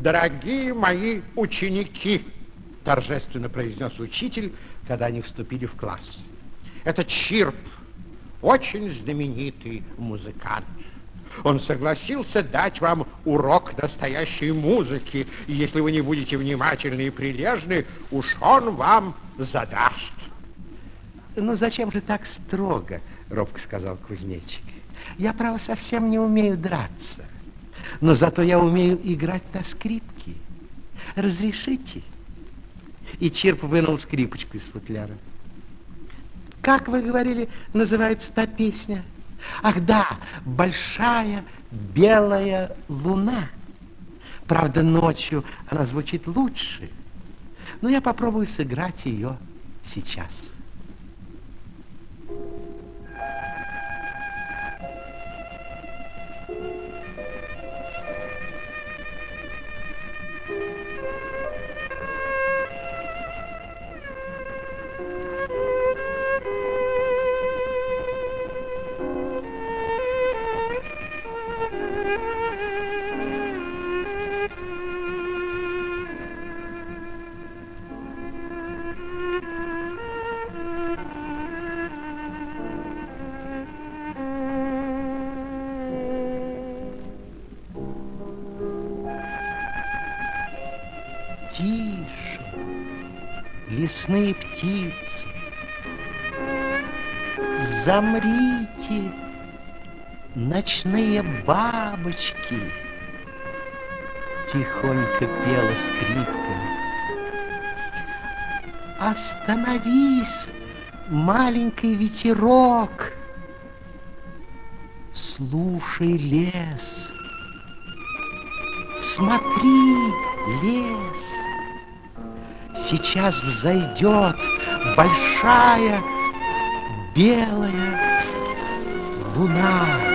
Дорогие мои ученики, торжественно произнес учитель, когда они вступили в класс. Это Чирп, очень знаменитый музыкант. Он согласился дать вам урок настоящей музыки, и если вы не будете внимательны и прилежны, уж он вам задаст. Ну, зачем же так строго, робко сказал кузнечик. Я, право, совсем не умею драться, но зато я умею играть на скрипке. Разрешите? И Чирп вынул скрипочку из футляра. Как вы говорили, называется та песня? Ах да, большая белая луна. Правда, ночью она звучит лучше. Но я попробую сыграть ее сейчас. Тише, лесные птицы, замрите, ночные бабочки. Тихонько пела скрипка. Остановись, маленький ветерок. Слушай лес. Смотри, лес. Сейчас взойдет большая белая луна.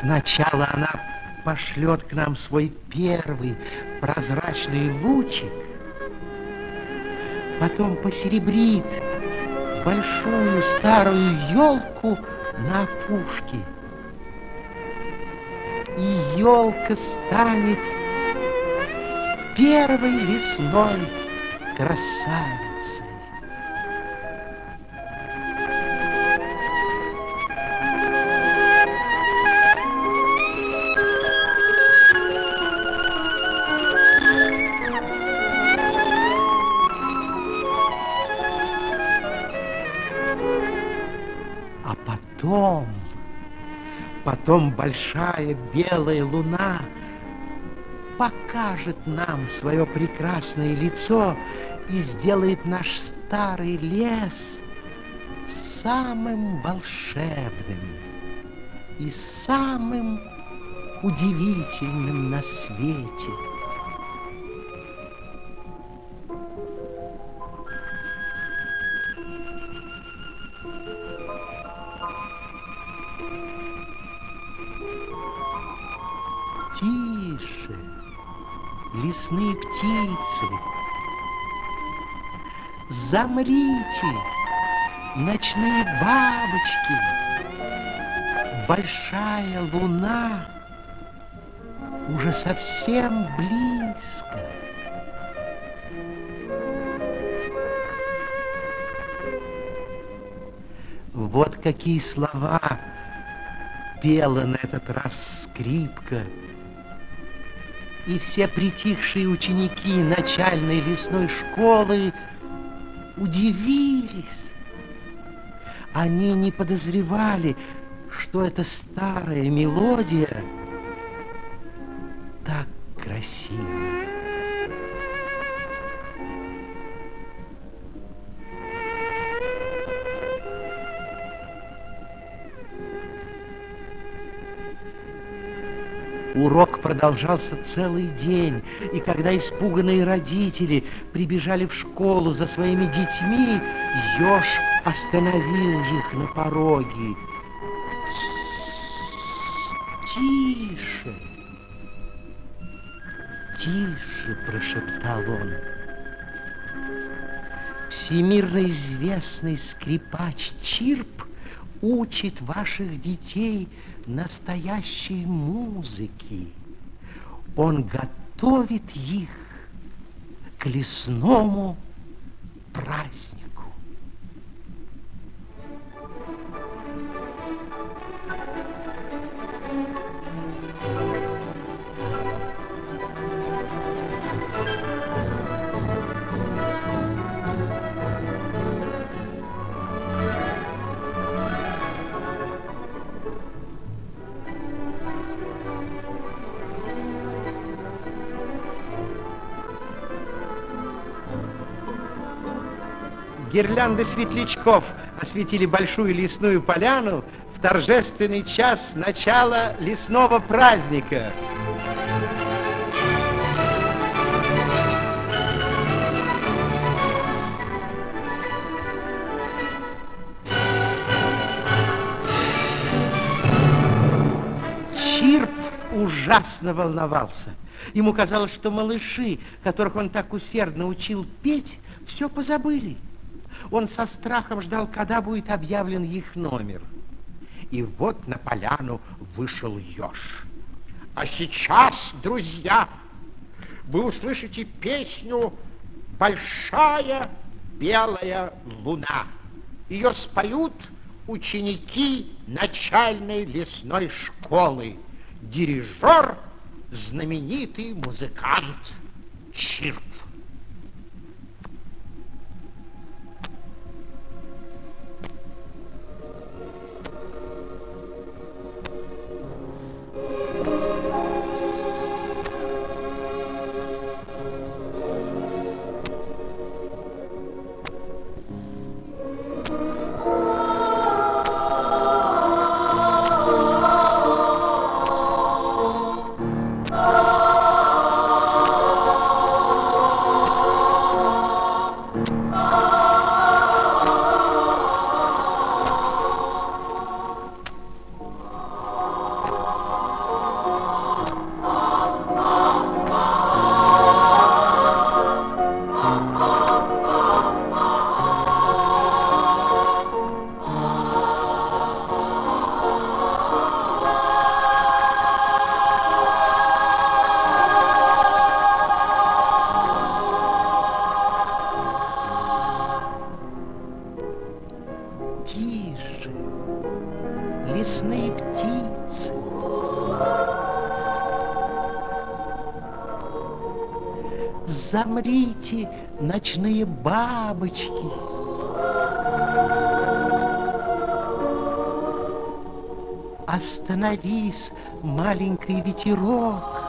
Сначала она пошлет к нам свой первый прозрачный лучик, потом посеребрит большую старую елку на опушке. И елка станет первой лесной красавицей. Потом большая белая луна покажет нам свое прекрасное лицо и сделает наш старый лес самым волшебным и самым удивительным на свете. Тише, лесные птицы, замрите, ночные бабочки, большая луна уже совсем близко. Вот какие слова пела на этот раз скрипка. И все притихшие ученики начальной лесной школы удивились. Они не подозревали, что эта старая мелодия так красива. Урок продолжался целый день, и когда испуганные родители прибежали в школу за своими детьми, еж остановил их на пороге. Тише! Тише, прошептал он. Всемирно известный скрипач Чирп учит ваших детей настоящей музыки. Он готовит их к лесному празднику. Гирлянды светлячков осветили большую лесную поляну в торжественный час начала лесного праздника. Чирп ужасно волновался. Ему казалось, что малыши, которых он так усердно учил петь, все позабыли. Он со страхом ждал, когда будет объявлен их номер. И вот на поляну вышел еж. А сейчас, друзья, вы услышите песню «Большая белая луна». Ее споют ученики начальной лесной школы. Дирижер – знаменитый музыкант Чирп. Замрите, ночные бабочки. Остановись, маленький ветерок.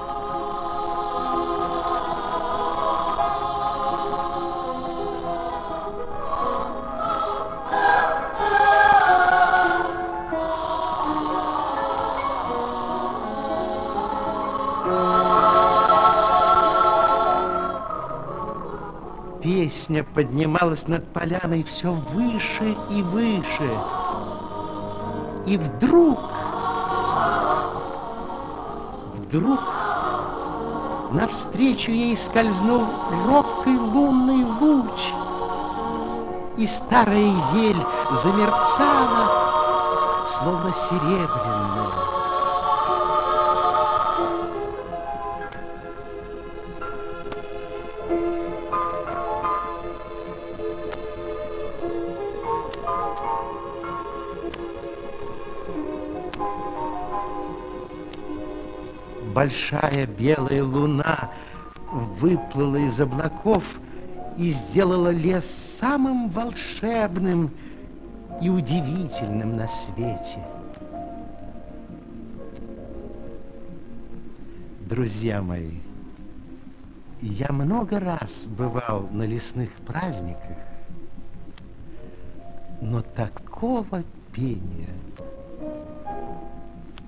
Песня поднималась над поляной все выше и выше. И вдруг, вдруг навстречу ей скользнул робкий лунный луч, и старая ель замерцала, словно серебряная. Большая белая луна выплыла из облаков и сделала лес самым волшебным и удивительным на свете. Друзья мои, я много раз бывал на лесных праздниках, но такого пения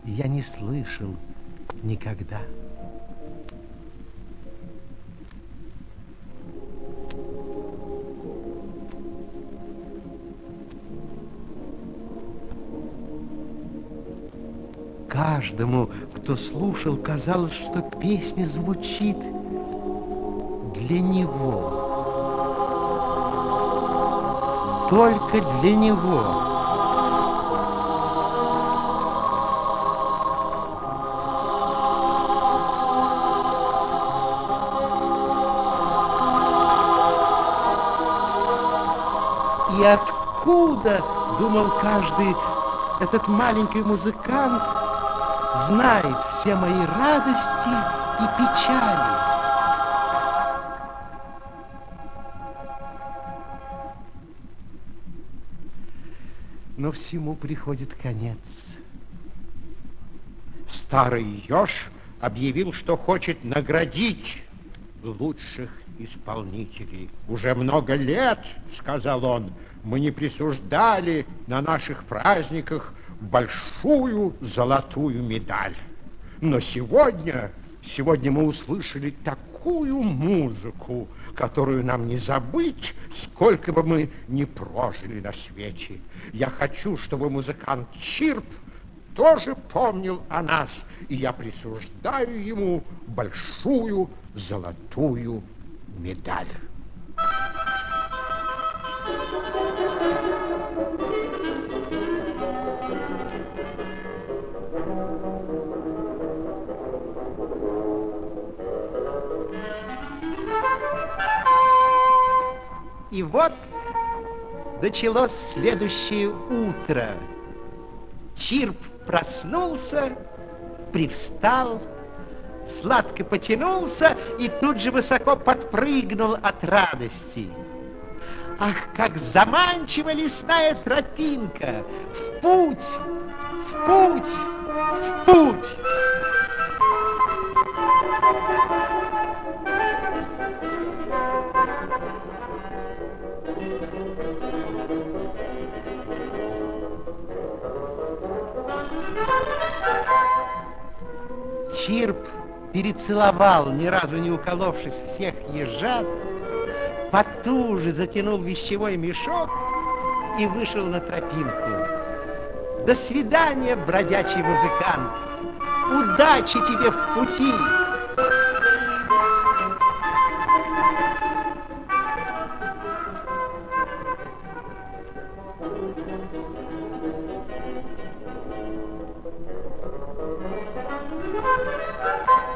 я не слышал никогда. Каждому, кто слушал, казалось, что песня звучит для него. Только для него. И откуда, думал каждый, этот маленький музыкант знает все мои радости и печали? Но всему приходит конец. Старый еж объявил, что хочет наградить лучших исполнителей. Уже много лет, сказал он, мы не присуждали на наших праздниках большую золотую медаль. Но сегодня, сегодня мы услышали такую музыку, которую нам не забыть, сколько бы мы ни прожили на свете. Я хочу, чтобы музыкант Чирп тоже помнил о нас, и я присуждаю ему большую золотую медаль. И вот началось следующее утро. Чирп проснулся, привстал, сладко потянулся и тут же высоко подпрыгнул от радости. Ах, как заманчива лесная тропинка! В путь! В путь! В путь! Чирп перецеловал, ни разу не уколовшись всех ежат, потуже затянул вещевой мешок и вышел на тропинку. До свидания, бродячий музыкант! Удачи тебе в пути! Thank you. Thank you.